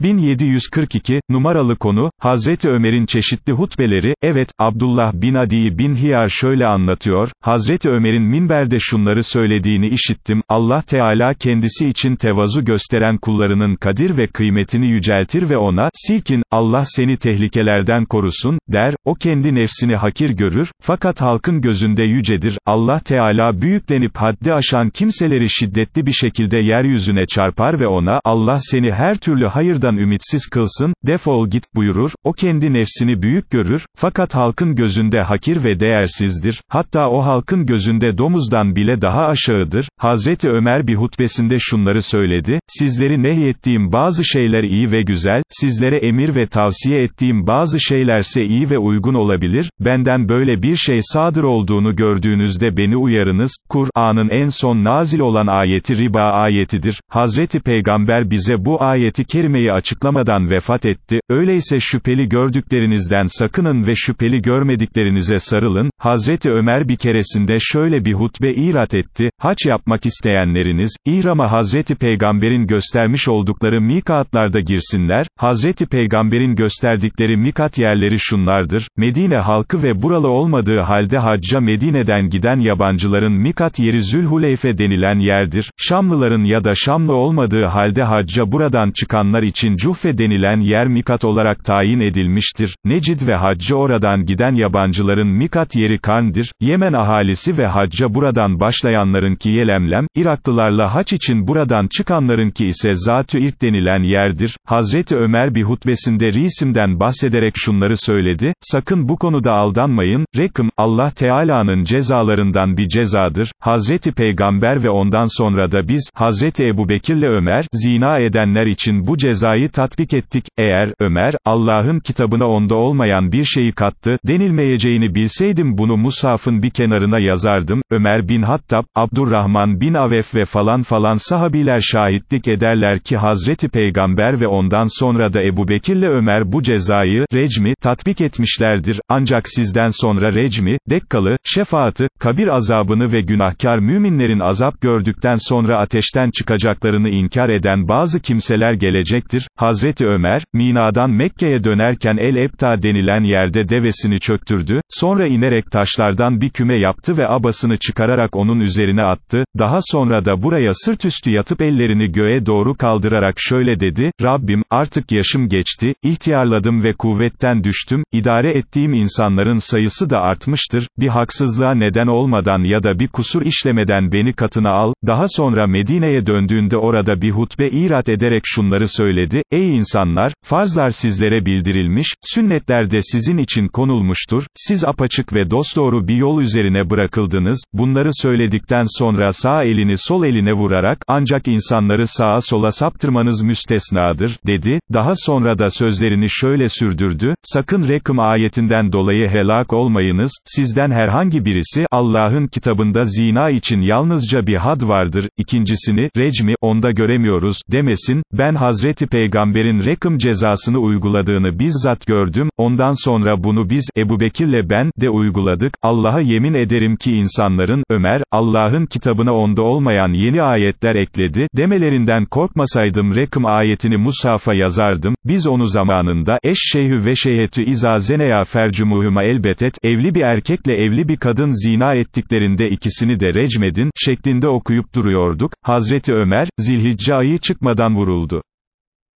1742, numaralı konu, Hazreti Ömer'in çeşitli hutbeleri, evet, Abdullah bin Adi bin Hiyar şöyle anlatıyor, Hazreti Ömer'in minberde şunları söylediğini işittim, Allah Teala kendisi için tevazu gösteren kullarının kadir ve kıymetini yüceltir ve ona, silkin, Allah seni tehlikelerden korusun, der, o kendi nefsini hakir görür, fakat halkın gözünde yücedir, Allah Teala büyüklenip haddi aşan kimseleri şiddetli bir şekilde yeryüzüne çarpar ve ona, Allah seni her türlü hayırdan ondan ümitsiz kılsın, defol git, buyurur, o kendi nefsini büyük görür, fakat halkın gözünde hakir ve değersizdir, hatta o halkın gözünde domuzdan bile daha aşağıdır, Hazreti Ömer bir hutbesinde şunları söyledi, sizleri nehyettiğim bazı şeyler iyi ve güzel, sizlere emir ve tavsiye ettiğim bazı şeylerse iyi ve uygun olabilir, benden böyle bir şey sadır olduğunu gördüğünüzde beni uyarınız, Kur'an'ın en son nazil olan ayeti riba ayetidir, Hazreti Peygamber bize bu ayeti kerimeyi açıklamadan vefat etti, öyleyse şüpheli gördüklerinizden sakının ve şüpheli görmediklerinize sarılın, Hazreti Ömer bir keresinde şöyle bir hutbe irat etti, haç yapmak isteyenleriniz, İhram'a Hazreti Peygamber'in göstermiş oldukları mikatlarda girsinler, Hazreti Peygamber'in gösterdikleri mikat yerleri şunlardır, Medine halkı ve buralı olmadığı halde hacca Medine'den giden yabancıların mikat yeri Zülhuleyfe denilen yerdir, Şamlıların ya da Şamlı olmadığı halde hacca buradan çıkanlar için Cuhfe denilen yer mikat olarak tayin edilmiştir. Necid ve hacca oradan giden yabancıların mikat yeri Karn'dir. Yemen ahalisi ve hacca buradan başlayanlarınki Yelemlem, Iraklılarla haç için buradan çıkanlarınki ise Zatü İrk denilen yerdir. Hazreti Ömer bir hutbesinde Risim'den bahsederek şunları söyledi, sakın bu konuda aldanmayın, Rekım, Allah Teala'nın cezalarından bir cezadır, Hazreti Peygamber ve ondan sonra da biz, Hazreti Ebu Bekirle Ömer, zina edenler için bu cezayı tatbik ettik, eğer, Ömer, Allah'ın kitabına onda olmayan bir şeyi kattı, denilmeyeceğini bilseydim bunu Musaf'ın bir kenarına yazardım, Ömer bin Hattab, Abdurrahman bin Avef ve falan falan sahabiler şahitlik ederler ki Hazreti Peygamber ve ondan sonra da Ebu Bekirle Ömer bu cezayı, recmi, tatbik etmişlerdir, ancak sizden sonra recmi, dekkalı, şefaatı, kabir azabını ve günahkar müminlerin azap gördükten sonra ateşten çıkacaklarını inkar eden bazı kimseler gelecektir, Hazreti Ömer, Mina'dan Mekke'ye dönerken El-Ebta denilen yerde devesini çöktürdü, sonra inerek taşlardan bir küme yaptı ve abasını çıkararak onun üzerine attı, daha sonra da buraya sırt üstü yatıp ellerini göğe doğru kaldırarak şöyle dedi, Rabbim, artık yaşım geçti, ihtiyarladım ve kuvvetten düştüm, idare ettiğim insanların sayısı da artmıştır, bir haksızlığa neden olmadan ya da bir kusur işlemeden beni katına al, daha sonra Medine'ye döndüğünde orada bir hutbe irat ederek şunları söyledi, ey insanlar, farzlar sizlere bildirilmiş, sünnetler de sizin için konulmuştur, siz apaçık ve dosdoğru bir yol üzerine bırakıldınız, bunları söyledikten sonra sağ elini sol eline vurarak, ancak insanları sağa sola saptırmanız müstesnadır, dedi, daha sonra da sözlerini şöyle sürdürdü, sakın Rekım ayetinden dolayı helak olmayınız, sizden herhangi birisi, Allah'ın kitabında zina için yalnızca bir had vardır, ikincisini, recmi, onda göremiyoruz, demesin, ben Hazreti Peygamber, peygamberin rekım cezasını uyguladığını bizzat gördüm, ondan sonra bunu biz, Ebu Bekir'le ben, de uyguladık, Allah'a yemin ederim ki insanların, Ömer, Allah'ın kitabına onda olmayan yeni ayetler ekledi, demelerinden korkmasaydım rekım ayetini Musaf'a yazardım, biz onu zamanında, eş şeyhü ve şeyhetü izazeneya fercumuhuma elbetet, evli bir erkekle evli bir kadın zina ettiklerinde ikisini de recmedin, şeklinde okuyup duruyorduk, Hazreti Ömer, zilhicce ayı çıkmadan vuruldu.